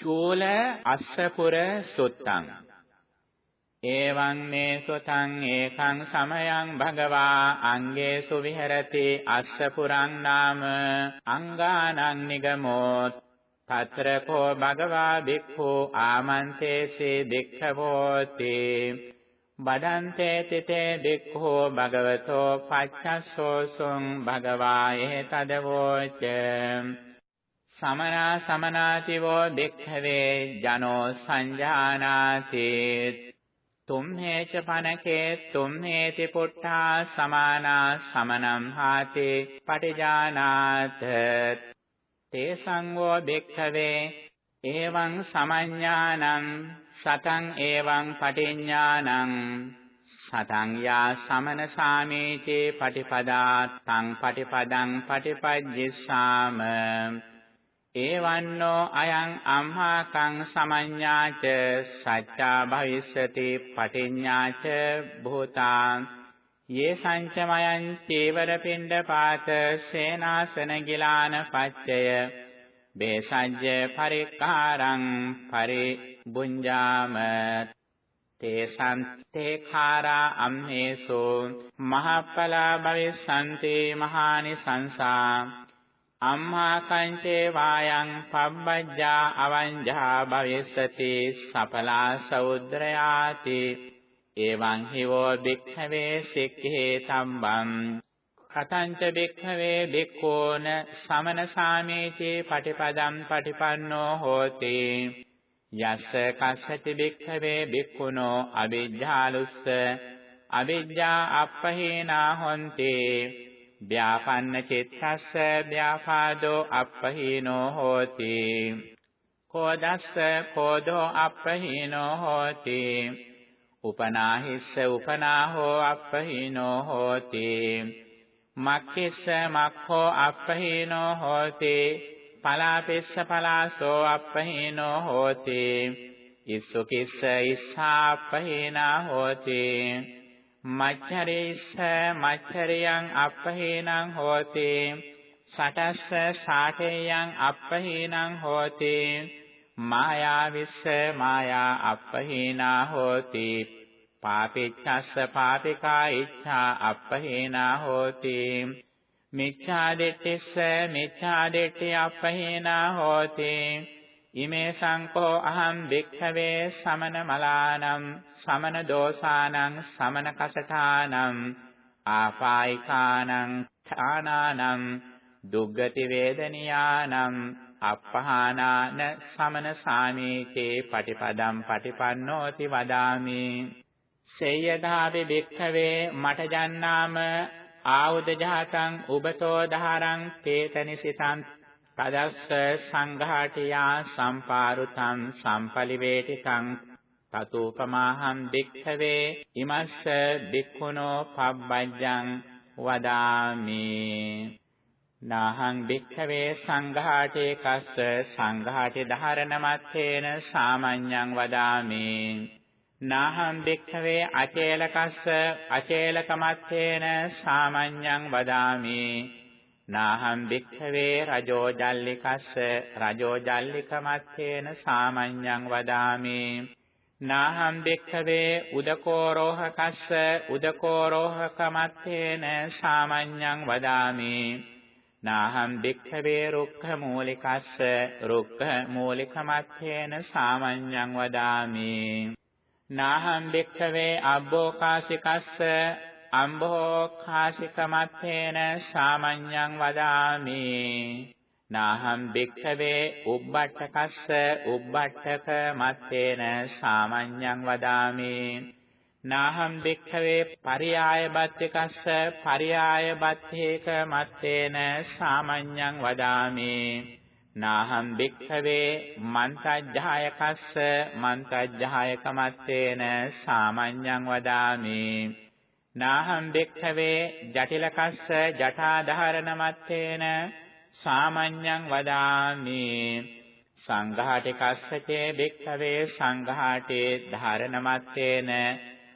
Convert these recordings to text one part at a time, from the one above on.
චූල අස්සපුර සුත්තං। එවං මේ සුතං ඒකං සමයං භගවා අංගේසු විහෙරති අස්සපුරං නාම අංගානං නිගමෝත්। తත්‍ර කෝ භගවා බික්ඛු ආමන්තේසේ බික්ඛවෝති බඩන්තේ තිතේ බික්ඛෝ භගවතෝ පච්චස්සෝසුං භගවා එතදවෝච සමනා සමනාතිවෝ බික්ඛවේ ජනෝ සංජානාති තුම්හෙච පනකේ තුම්හෙති පුට්ඨා සමානා සමනම් හාති පටිජානාත. තේ සංවෝ බික්ඛවේ එවං සමඤ්ඤානං සතං එවං පටිඥානං සතං යා සමන සාමේචේ පටිපදා තං පටිපදං පටිපජ්ජිස්සාම. එවන්නෝ අයං අම්හාකං සමඤ්ඤාච සච්චා භවිස්සති පටිඤ්ඤාච භූතා යේ සංචමයං චේවර පිණ්ඩ පාත සේනාසන ගිලාන පච්චය බේසජ්ජ පරික්කාරං පරිබුඤ්ජාම තේසං තේඛාරා අම්හේසු මහප්පලා භවිස්සන්ති මහානි සංසා අම්මා කංචේ වායං පබ්බජ්ජා අවංජා භවිස්සති සපලා සෞද්‍රයාති. එවං හිවෝ භික්ඛවේ සික්ඛේ තම්බං. කතංච භික්ඛවේ භික්ඛෝන සමන සාමේචේ පටිපදම් පටිපන්නෝ හෝති. යස්ස කස්සති භික්ඛවේ භික්ඛුනෝ අවිජ්ජාලුස්ස. අවිජ්ජා අප්පහේනා හොන්ති. ව්‍යාපන්න චිත්තස්ස ව්‍යාපාදෝ අප්පහීනෝ හෝති. කෝදස්ස කෝදෝ අප්පහීනෝ හෝති. උපනාහිස්ස උපනාහෝ අප්පහීනෝ හෝති. මක්ඛිස්ස මක්ඛෝ අප්පහීනෝ හෝති. පලාපෙස්ස පලාසෝ අප්පහීනෝ හෝති. ඉස්සුකිස්ස ඉස්සාප්පහීනා හෝති. මච්චරේස්ස මච්චරියං අප්පහීනං හෝති। සටස්ස සාඨේයං අප්පහීනං හෝති। මායාවිස්ස මායා අප්පහීනා හෝති। පාපිච්ඡස්ස පාපිකා ඉච්ඡා අප්පහීනා හෝති। මිච්ඡා දිට්ඨිස්ස මිච්ඡා දිට්ඨි අප්පහීනා හෝති। ඉමේ සංකෝ අහං භික්ඛවේ සමන මලානම් සමන දෝසානං සමන කසඨානම් ආපායිකානං ථානානම් දුග්ගති වේදනියානම් අප්පහානාන සමන සාමීචේ පටිපදම් පටිපන්නෝති වදාමි. සේයදාපි භික්ඛවේ මට ජන්නාම ආවුද ජාතං උබතෝ දහරං තේතනිසිතං තදස්ස සංඝාටියා සම්පාරුතං සම්පලිවේටිතං තතෝපමාහං භික්ඛවේ ඉමස්ස භික්ඛුනෝ පබ්බජ්ජං වදාමි නාහං භික්ඛවේ සංඝාටේ කස්ස සංඝාටි ධාරණ මත්තේන සාමඤ්ඤං වදාමි නාහං භික්ඛවේ අචේලකස්ස අචේලක මත්තේන සාමඤ්ඤං වදාමි නාහං භික්ඛවේ රජෝ ජල්ලිකස්ස රජෝ ජල්ලික මත්තේන සාමඤ්ඤං වදාමි. නාහං භික්ඛවේ උදකෝරෝහකස්ස උදකෝරෝහක මත්තේන සාමඤ්ඤං වදාමි. නාහං භික්ඛවේ රුක්ඛ මූලිකස්ස රුක්ඛ මූලික මත්තේන සාමඤ්ඤං වදාමි. නාහං භික්ඛවේ අබ්බෝකාසිකස්ස අම්බෝ කාසික මත්තේන සාමඤ්ඤං වදාමි. නාහම් භික්ඛවේ උබ්බට්ඨකස්ස උබ්බට්ඨක මත්තේන සාමඤ්ඤං වදාමි. නාහම් භික්ඛවේ පරියාය බත්තිකස්ස පරියාය බත්තේක මත්තේන සාමඤ්ඤං වදාමි. නාහම් භික්ඛවේ මන්තජ්ජායකස්ස මන්තජ්ජායක මත්තේන සාමඤ්ඤං වදාමි. නාහම් භික්ඛවේ ජටිලකස්ස ජටාධාරණ මත්තේන සාමඤ්ඤං වදාමි. සංඝාටිකස්සචේ භික්ඛවේ සංඝාටේ ධාරණ මත්තේන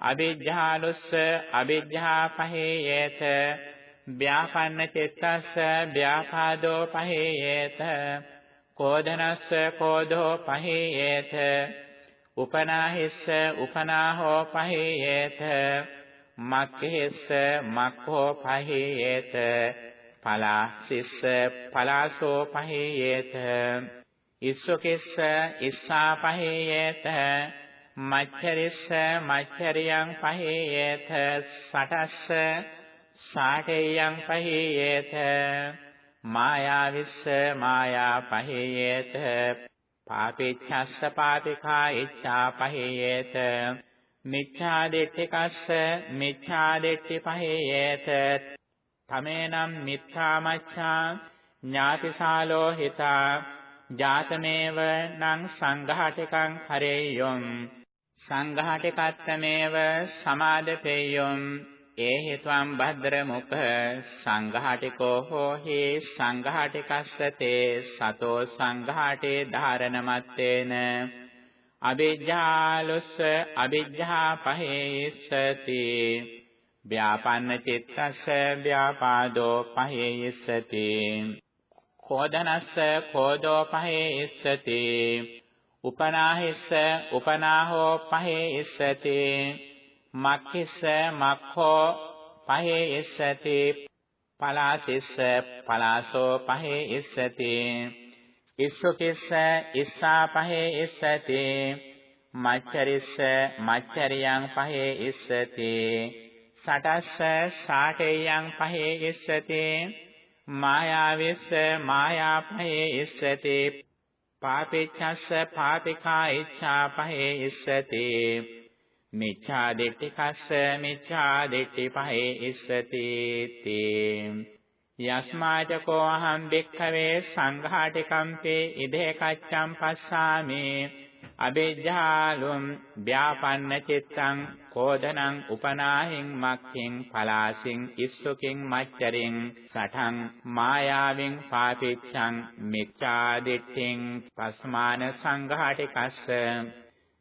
අවිජ්ජාලුස්ස අවිජ්ජා පහේයේත ව්‍යාපන්න චිත්තස්ස ව්‍යාපාදෝ පහේයේත කෝධනස්ස කෝධෝ පහේයේත උපනාහිස්ස උපනාහෝ පහේයේත මක්ඛෙස්ස මක්ඛෝ පහේයේත පලාසිස්ස පලාසෝ පහේයේත ඉස්සොකෙස්ස ඉස්සා පහේයේත මච්චරිස්ස මච්චරියං පහේයේත සටස්ස සාඨේයං පහේයේත මායාවිස්ස මායා පහේයේත පාපිච්ඡස්ස පාපිකා ඉච්ඡා පහේයේත මිච්ඡා දිට්ඨිකස්ස මිච්ඡා දිට්ඨි පහේයේත තමේනම් මිත්‍යා මච්ඡා ඥාතිසාලෝ හිතා ජාතමේව නං සංඝාටිකං කරේයොම් සංඝාටිකත්තමේව සමාදපේයොම් ඒහි ත්වම් භද්‍රමුඛ සංඝාටිකෝ හෝහි සංඝාටිකස්සතේ සතෝ සංඝාටේ ධාරණමත්තේන අවිජ්ජාලුස්ස අවිජ්ජා පහේස්සති ව්‍යාපන්න චිත්තස්ස ව්‍යාපාදෝ පහේස්සති කෝදනස්ස කෝදෝ පහේස්සති උපනාහිස්ස උපනාහෝ පහේස්සති මක්ඛිස්ස මක්ඛෝ පහේ ඉස්සති පලාසිස්ස පලාසෝ පහේ ඉස්සති ඉස්සුකිස්ස ඉස්සා පහේ ඉස්සති මච්චරිස්ස මච්චරියං පහේ ඉස්සති සටස්ස සාඨේයං පහේ ඉස්සති මායාවිස්ස මායා පහේ ඉස්සති පාපිච්ඡස්ස පාපිකා ඉච්ඡා පහේ ඉස්සති මිච්ඡා දිට්ඨිකස්ස මිච්ඡා දිට්ඨි පහේ ඉස්සති තේ. යස්මාච කෝ අහං භික්ඛවේ සංඝාටිකම්පේ ඉදේ කච්ඡම් පස්සාමි. අබේජ්ජාලුම් ව්‍යාපන්න චිත්තං කෝධනං උපනාහින් මක්ඛින් පලාසින් ඉස්සුකින් මච්චරින් සඨං මායාවින් පාපිච්ඡං මිච්ඡා දිට්ඨින් පස්මාන සංඝාටිකස්ස.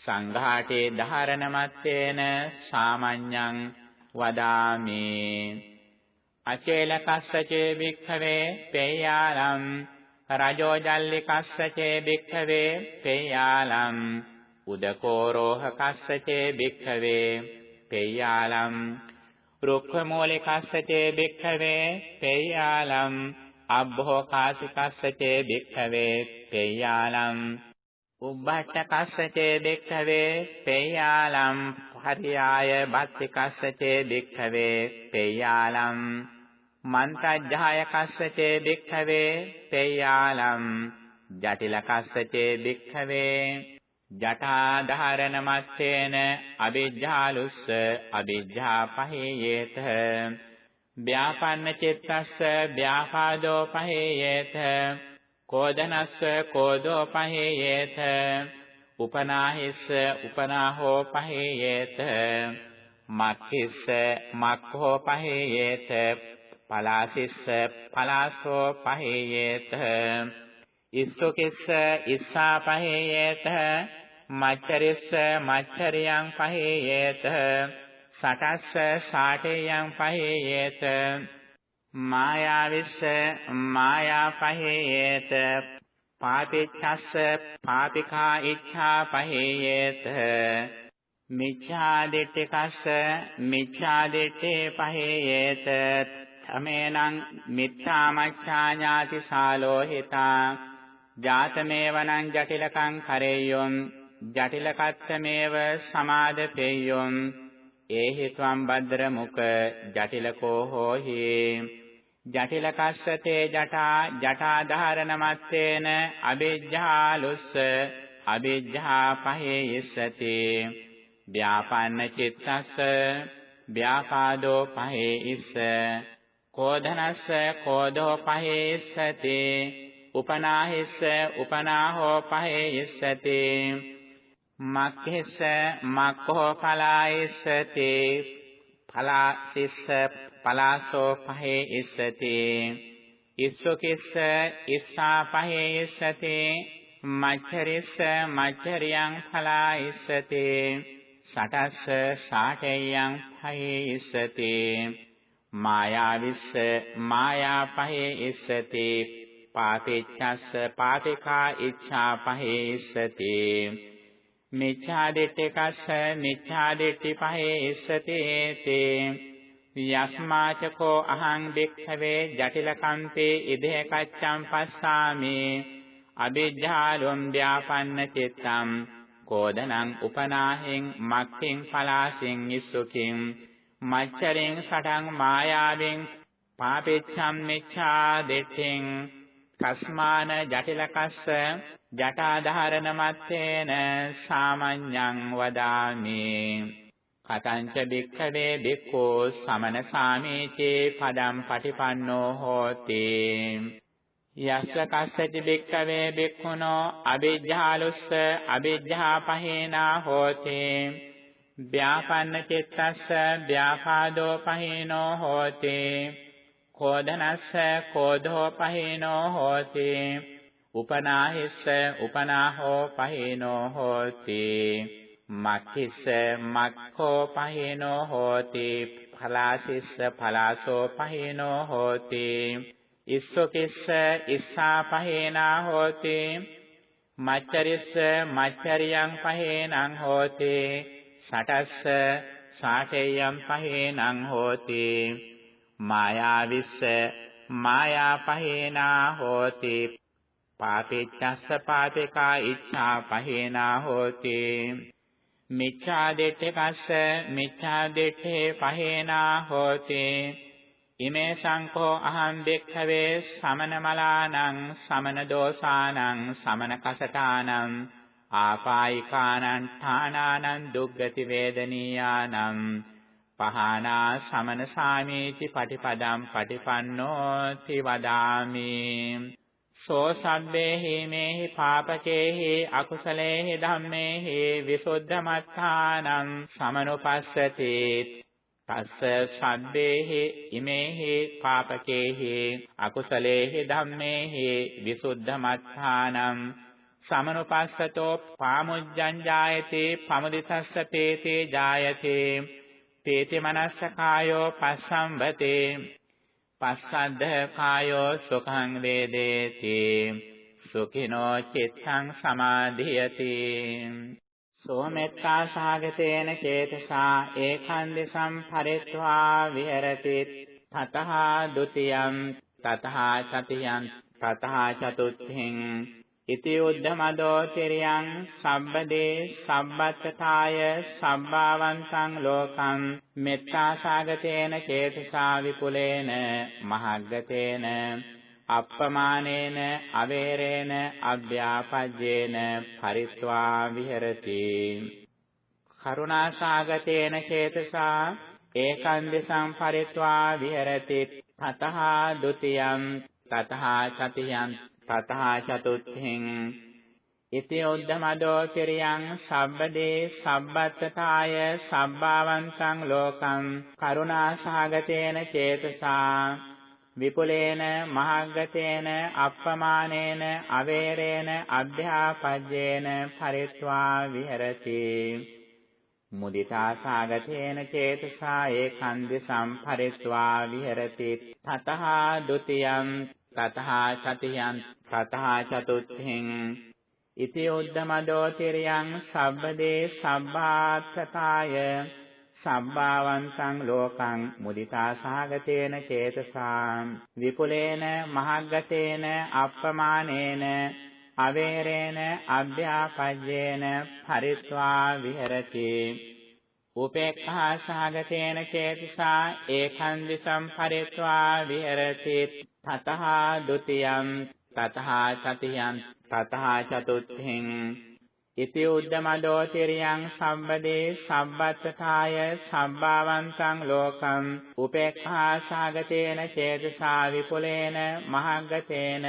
සංඝාටේ ධාරණමත්තේන සාමඤ්ඤං වදාමි. අචේලකස්සචේ භික්ඛවේ පේයාලම් රජෝජල්ලිකස්සචේ භික්ඛවේ පේයාලම් උදකෝරෝහකස්සචේ භික්ඛවේ පේයාලම් රුක්ඛමූලිකස්සචේ භික්ඛවේ පේයාලම් අබ්බෝකාසිකස්සචේ භික්ඛවේ පේයාලම් උබ්බට්ඨකස්සචේ භික්ඛවේ පේයාලම් පරියාය බත්තිකස්සචේ භික්ඛවේ පේයාලම් මන්ත්‍රජ්ජායකස්සචේ භික්ඛවේ පේයාලම් ජටිලකස්සචේ භික්ඛවේ ජටාධාරණ මත්තේන අවිජ්ජාලුස්ස අවිජ්ජා පහේයේත ව්‍යාපන්න චිත්තස්ස ව්‍යාපාදෝ පහේයේත කෝදනස්ස කෝදෝ පහේයේත උපනාහිස්ස උපනාහෝ පහේයේත මක්ඛිස්ස මක්ඛෝ පහේයේත පලාසිස්ස පලාසෝ පහේයේත ඉස්සුකිස්ස ඉස්සා පහේයේත මච්චරිස්ස මච්චරියං පහේයේත සටස්ස සාඨේයං පහේයේත මායාවිස්ස මායා පහේයේත පාපිච්ඡස්ස පාපිකා ඉච්ඡා පහේයේත. මිච්ඡා දිට්ඨිකස්ස මිච්ඡා දිට්ඨේ පහේයේත. තමේනං මිත්‍යා මච්ඡා ඥාති සාලෝහිතා ජාතමේවනං ජටිලකං කරෙය්‍යොම් ජටිලකත්තමේව සමාදපෙය්‍යොම් ඒහි ත්වම් භද්‍ර මුක ජටිලකෝ හෝහි. ජටිලකස්සතේ ජටා ජටාධාරණ මත්තේන අවිජ්ජාලුස්ස අවිජ්ජා පහේ ඉස්සති ව්‍යාපන්න චිත්තස්ස ව්‍යාපාදෝ පහේ ඉස්ස කෝධනස්ස කෝධෝ පහේ ඉස්සති උපනාහිස්ස උපනාහෝ පහේ ඉස්සති මක්ඛෙස්ස මක්ඛෝ පලායිස්සති. පලාසිස්ස පලාසෝ පහේ ඉස්සති. ඉස්සොකිස්ස ඉස්සා පහේ ඉස්සති. මච්චරිස්ස මච්චරියං පලායිස්සති සටස්ස සාඨේයං පහේ ඉස්සති. මායාවිස්ස මායා පහේ ඉස්සති. පාතිච්ඡස්ස පාතිකා ඉච්ඡා පහේසති මිච්ඡා දිට්ඨිකස්ස මිච්ඡා දිට්ඨි පහේසති තේ යස්මාචකෝ අහං භික්ඛවේ ජටිලකම්පේ ඉදේ කච්ඡං පස්සාමි. අවිජ්ජාලොම් ව්‍යාපන්න චිත්තං. කෝදනං උපනාහෙන් මක්ඛෙන් පලාසෙන් ඉස්සුකින්. මච්චරෙන් සටන් මායාවෙන් පාපෙච්ඡම් මෙච්ඡා දෙට්ඨෙන් කස්මාන ජටිලකස්ස ජටාධාරණ මත්තේන සාමඤ්ඤං වදාමි. කතංච බික්ඛවේ බික්ඛෝ සමන සාමීචේ පදම් පටිපන්නෝ හෝති. යස්ස කස්සති බික්ඛවේ බික්ඛුනෝ අවිජ්ජාලුස්ස අවිජ්ජා පහේනා හෝති. ව්‍යාපන්න චිත්තස්ස ව්‍යාපාදෝ පහේනෝ හෝති. කෝධනස්ස කෝධෝ පහේනෝ හෝති උපනාහිස්ස උපනාහෝ පහේනෝ හෝති මක්ඛිස්ස මක්ඛෝ පහේනෝ හෝති පලාසිස්ස පලාසෝ පහේනෝ හෝති ඉස්සොකිස්ස ඉස්සා පහේනා හෝති මච්චරිස්ස මච්චරියං පහේනං හෝති සටස්ස සාඨේයං පහේනං හෝති මායාවිස්ස මායා පහේනා හෝති පාපෙච්චස්ස පාපේකා ඉච්ඡා පහේනා හෝති මිච්ඡා දෙට්ඨකස්ස මිච්ඡා දෙට්ඨේ පහේනා හෝති ඉමේ සංකෝ අහං දෙක්ඛවේ සමන මලානං සමන දෝසානං සමන කසටානං ආපායිකානං ඨානානං දුග්ගති වේදනීයානං පහනා සමන සාමීති පටිපදම් පටිපන්නෝ ති වදාමි. සෝ සබ්බේහි මේහි පාපකේහි අකුසලේහි ධම්මේහි විසුද්ධමත්තානං සමනුපස්සති. තස්ස සද්දේහි ඉමේහි පාපකේහි අකුසලේහි ධම්මේහි විසුද්ධමත්තානං සමනුපස්සතෝ පාමුජ්ජං ජායති පමුදිතස්ස පේතේ ජායති. පේති මනස්ස කායෝ පස්සම්බතේ පස්සද්ධ කායෝ සුඛං වේදේති සුඛිනෝ චිත්තං සමාධියති සෝමෙත්තා සාගතේන චේතසා ඒකන්දි සම්පරිත්වා විහෙරති තතහ ဒ ුතියං තතහ චතියං තතහ චතුත්ථින් ඉති උද්ධමදෝ තිරියං සම්බදේ සම්බත්තතාය සම්භාවන්තං ලෝකං මෙත්තා සාගතේන චේතසා විපුලේන මහග්ගතේන අප්පමානේන අවේරේන අභ්‍යාපජ්ජේන පරිත්වා විහෙරති කරුණාසාගතේන චේතසා ඒකන්දසං පරිත්වා විහෙරති තතහ ဒ ුතියං තතහ චතියං තතහ චතුත්ථින්. ඉති උද්ධමදෝ කිරියං සබ්බදේ සබ්බත්තතාය සබ්බාවන්තං ලෝකං කරුණාසහගතේන චේතසා. විපුලේන මහග්ගතේන අප්පමානේන අවේරේන අධ්‍යාපජ්ජේන පරිත්වා විහෙරති. මුදිතා සාගතේන චේතසා ඒකන්දි සම්පරිත්වා විහෙරති. තතහ ဒ ුතියං තතහ සතියං තතහ චතුත්ථින් ඉති උද්ධමදෝ තිරියං සබ්බදේ සබ්බාත්තතාය සම්භාවන්තං ලෝකං මුදිතා සහගතේන චේතසා විපුලේන මහග්ගතේන අප්පමානේන අවේරේන අභ්‍යාපජ්ජේන පරිත්වා විහෙරති උපේක්ඛා සහගතේන චේතසා ඒකන්දි සම්පරිත්වා විහෙරති තතහ ဒ ුතියං තතහ සතියං තතහ චතුත්ථින්. ඉති උද්දමදෝ තිරියං සම්බදේ සම්බත්තතාය සම්භාවන්තං ලෝකං. උපේක්ඛා සාගතේන චේතසා විපුලේන මහග්ගතේන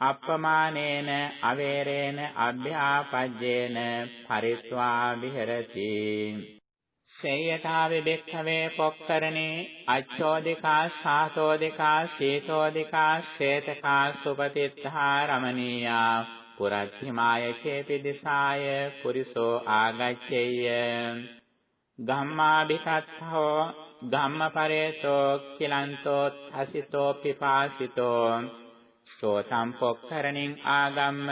අප්පමානේන අවේරේන අභ්‍යාපජ්ජේන පරිත්වා විහෙරති. සේයතාවේ බෙක්ඛවේ පොක්කරණේ අච්ඡෝදිකා සාතෝදිකා සීතෝදිකා ශේතකා සුපතිත්තා රමණීයා පුරච්චිමාය චේපි දිසාය පුරිසෝ ආගච්ඡේය. ගම්මාභිකත්තෝ ධම්මපරේතෝ කිලන්තෝ හසිතෝ පිපාසිතෝ. සෝතම් පොක්කරණින් ආගම්ම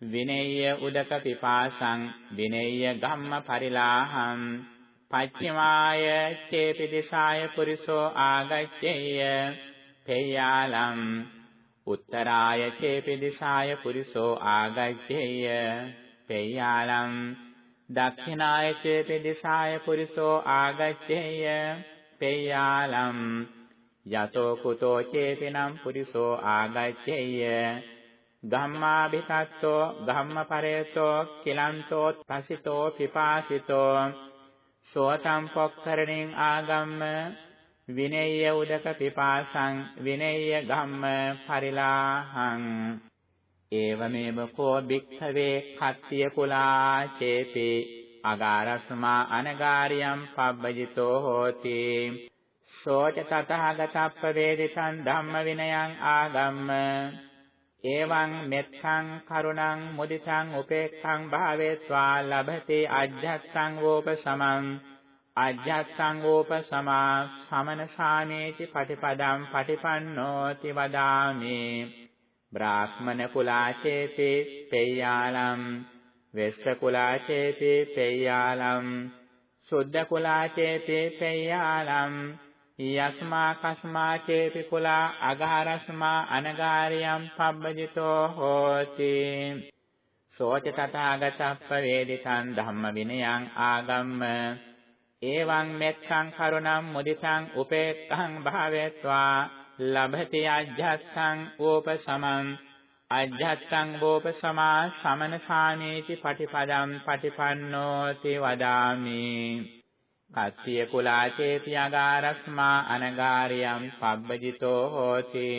විනේය උදක පිපාසං විනේය ගම්ම පරිලාහං. පච්චමාය චේපි දිසාය පුරිසෝ ආගච්ඡේය. පේයාලම් උත්තරාය චේපි දිසාය පුරිසෝ ආගච්ඡේය. පේයාලම් දක්ඛිනාය චේපි දිසාය පුරිසෝ ආගච්ඡේය. පේයාලම් යතෝ කුතෝ චේතිනම් පුරිසෝ ආගච්ඡේය. ධම්මාභිසත්තෝ ධම්මපරේතෝ කිලන්තෝ පසිතෝ පිපාසිතෝ සෝතම් පොක්කරණින් ආගම්ම විනේය උදක පිපාසං විනේය ගම්ම පරිලාහං. ඒවමේව කෝ භික්ඛවේ කත්තිය කුලා චේති අගාරස්මා අනගාරියම් පබ්බජිතෝ හෝති. සෝච තතහගතප්ප වේදිතං ධම්ම විනයං ආගම්ම. එවං මෙත්තං කරුණං මුදිතං උපේක්ඛං භාවේत्वा ලබති අජ්ජත්සං වෝපසමං අජ්ජත්සං වෝපසමා සමන සාමේති පටිපදං පටිපන්නෝති වදාමි බ්‍රාහ්මන කුලාචේති පෙය්‍යාලම් වෙස්ස කුලාචේති පෙය්‍යාලම් සුද්ධ කුලාචේති පෙය්‍යාලම් යස්මා කස්මා චේපි කුලා අගහරස්මා අනගාරියම් පබ්බජිතෝ හෝති. සෝච තථාගතප්ප වේදිතං ධම්ම විනයං ආගම්ම. එවං මෙත්තං කරුණං මුදිතං උපේක්ඛං භාවේत्वा ලබති අජ්ජත්සං ඕපසමං අජ්ජත්සං ඕපසමා සමන සාමේති පටිපදම් පටිපන්නෝති වදාමි. කත්තිය කුලාචේති අගාරස්මා අනගාරියම් පබ්බජිතෝ හෝති.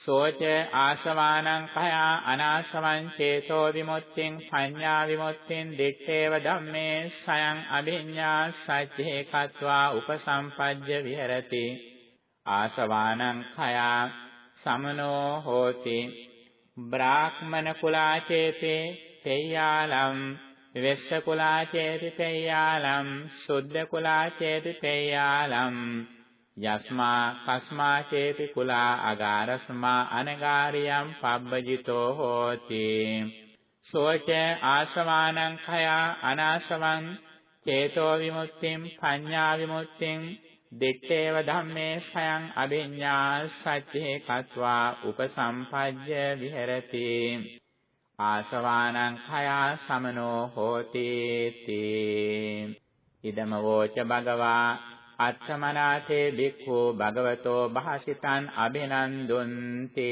සෝච ආසවානං කයා අනාශවං චේතෝ විමුක්තිං පඤ්ඤා විමුක්තිං දිත්තේව ධම්මේ සයං අභිඤ්ඤා සච්චේ කତ୍වා උපසම්පජ්ජ විහෙරති. ආසවානං කයා සමනෝ හෝති. බ්‍රාහ්මන කුලාචේතේ තේයාලම් වෙස්ස කුලා චේති තේයාලම් සුද්ධ කුලා චේති තේයාලම් යස්මා කස්මා චේති කුලා අගාරස්මා අනගාරියම් පබ්බජිතෝ හෝති. සෝච ආසවානං khයා අනාසවං චේතෝ විමුක්තිං පඤ්ඤා විමුක්තිං දිත්තේව ධම්මේ සයං අභිඤ්ඤා සච්චේ කତ୍වා උපසම්පජ්ජ විහෙරති. ආසවානං khයා සමනෝ හෝති තී ඉදම වෝච භගවා අත්තමනාතේ බික්ඛු භගවතෝ භාසිතං අබිනන්දුන්ති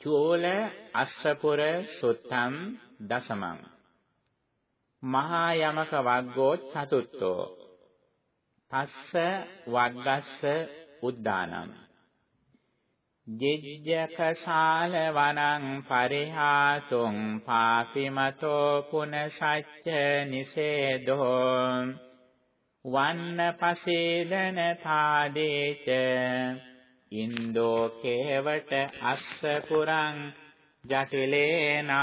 චූල අස්සපුර සුත්තම් දසමං. මහා යමක වග්ගෝ චතුත්ථෝ තස්ස වග්ගස්ස උද්දානං. ජිජ්ජක ශාල වනං පරිහාසුං පාපිමතෝ පුන සච්ච නිසේදෝ වන්න පසේදන තාදේච ඉන්දෝ කේවට අස්ස පුරං ජටිලේනාති